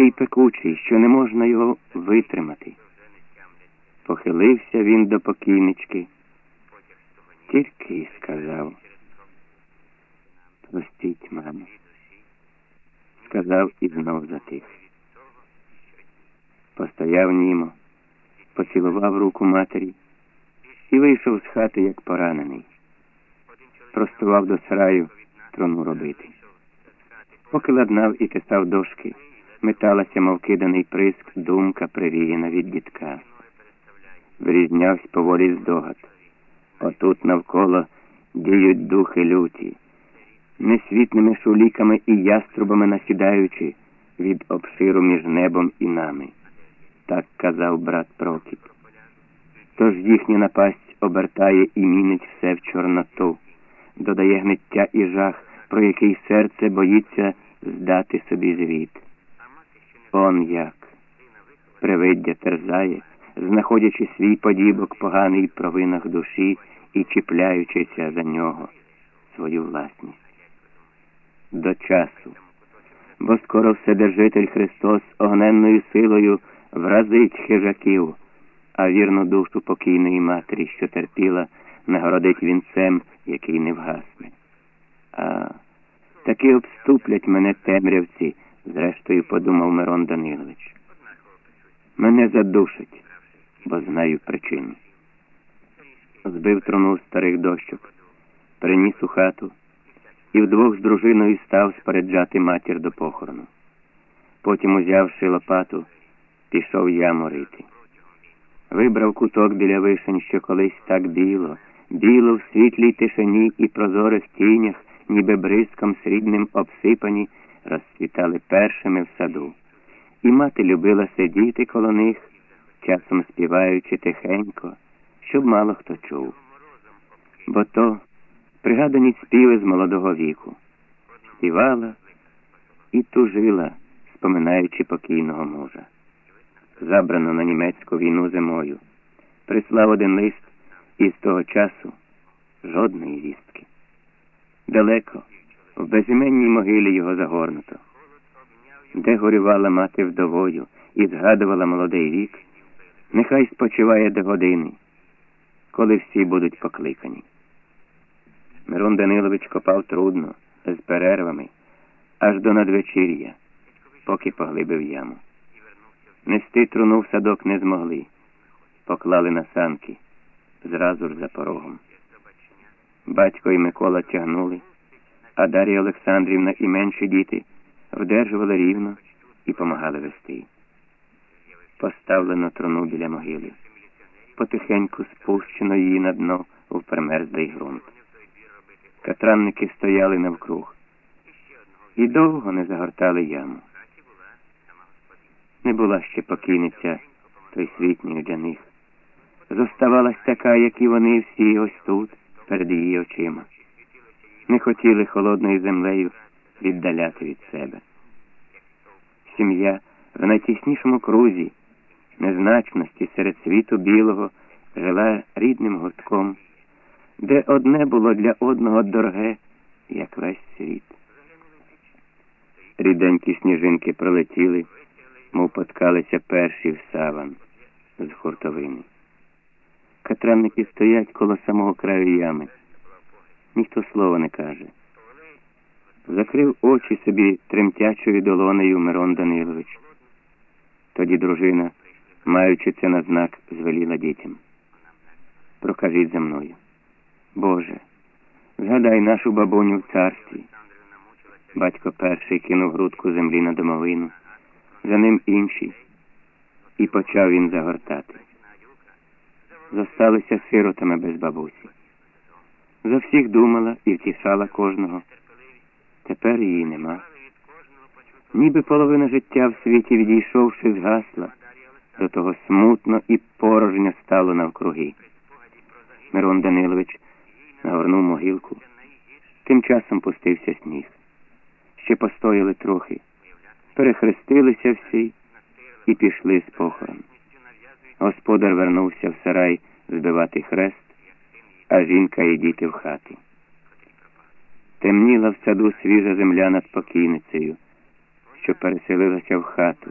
такий пекучий, що не можна його витримати. Похилився він до покійнички, тільки й сказав. Простіть, мамо. Сказав і знов затих. Постояв німо, поцілував руку матері і вийшов з хати, як поранений. Простував до сараю трону робити. Поки ладнав і тесав дошки, металася, мов киданий приск, думка привіяна від дітка. Вирізнявсь поволі здогад. Отут навколо діють духи люті, несвітними шуліками і яструбами насідаючи від обширу між небом і нами. Так казав брат Прокіп. Тож їхня напасть обертає і мінить все в чорноту, додає гниття і жах, про який серце боїться здати собі звіт. Он як привиддя терзає, знаходячи свій подібок поганий провинах душі і чіпляючися за нього, свою власність. До часу, бо скоро Вседержитель Христос огненною силою вразить хижаків, а вірну душу покійної матері, що терпіла, нагородить вінцем, який не вгасне. А таки обступлять мене темрявці, зрештою подумав Мирон Данилович. Мене задушать, бо знаю причину. Збив труну старих дощок, приніс у хату і вдвох з дружиною став спереджати матір до похорону. Потім, узявши лопату, пішов я морити. Вибрав куток біля вишень, що колись так біло, біло в світлій тишині і прозорих тінях, ніби бризком срібним обсипані, розцвітали першими в саду. І мати любила сидіти коло них, часом співаючи тихенько, щоб мало хто чув. Бо то пригадані співи з молодого віку. Співала і тужила, споминаючи покійного мужа. Забрано на німецьку війну зимою. Прислав один лист і з того часу жодної вістки. Далеко, в безіменній могилі його загорнуто, де горювала мати вдовою і згадувала молодий вік, нехай спочиває до години, коли всі будуть покликані. Мирон Данилович копав трудно, з перервами, аж до надвечір'я, поки поглибив яму. Нести труну в садок не змогли, поклали на санки, зразу ж за порогом. Батько і Микола тягнули, а Дар'я Олександрівна і менші діти вдержували рівно і помагали вести. Поставлено труну біля могили, потихеньку спущено її на дно в примерзлий ґрунт. Катранники стояли навкруг і довго не загортали яму. Не була ще покійниця той світньої для них. Зоставалась така, як і вони всі ось тут, перед її очима. Не хотіли холодною землею віддаляти від себе. Сім'я в найтіснішому крузі, незначності серед світу білого, жила рідним гуртком, де одне було для одного дороге, як весь світ. Ріденькі сніжинки пролетіли, мов поткалися перші в саван з хуртовини. Катранники стоять коло самого краю ями. Ніхто слова не каже. Закрив очі собі тремтячою долонею Мирон Данилович. Тоді дружина, маючи це на знак, звеліла дітям. Прокажіть за мною. Боже, згадай нашу бабуню в царстві. Батько перший кинув грудку землі на домовину, за ним інші, і почав він загортати. Зосталися сиротами без бабусі. За всіх думала і втішала кожного. Тепер її нема. Ніби половина життя в світі, відійшовши, згасла, до того смутно і порожньо стало навкруги. Мирон Данилович нагорнув могилку. Тим часом пустився сніг. Ще постояли трохи, перехрестилися всі і пішли з похорон. Господар вернувся в сарай збивати хрест, а жінка і діти в хаті. Темніла в саду свіжа земля над покійницею, що переселилася в хату.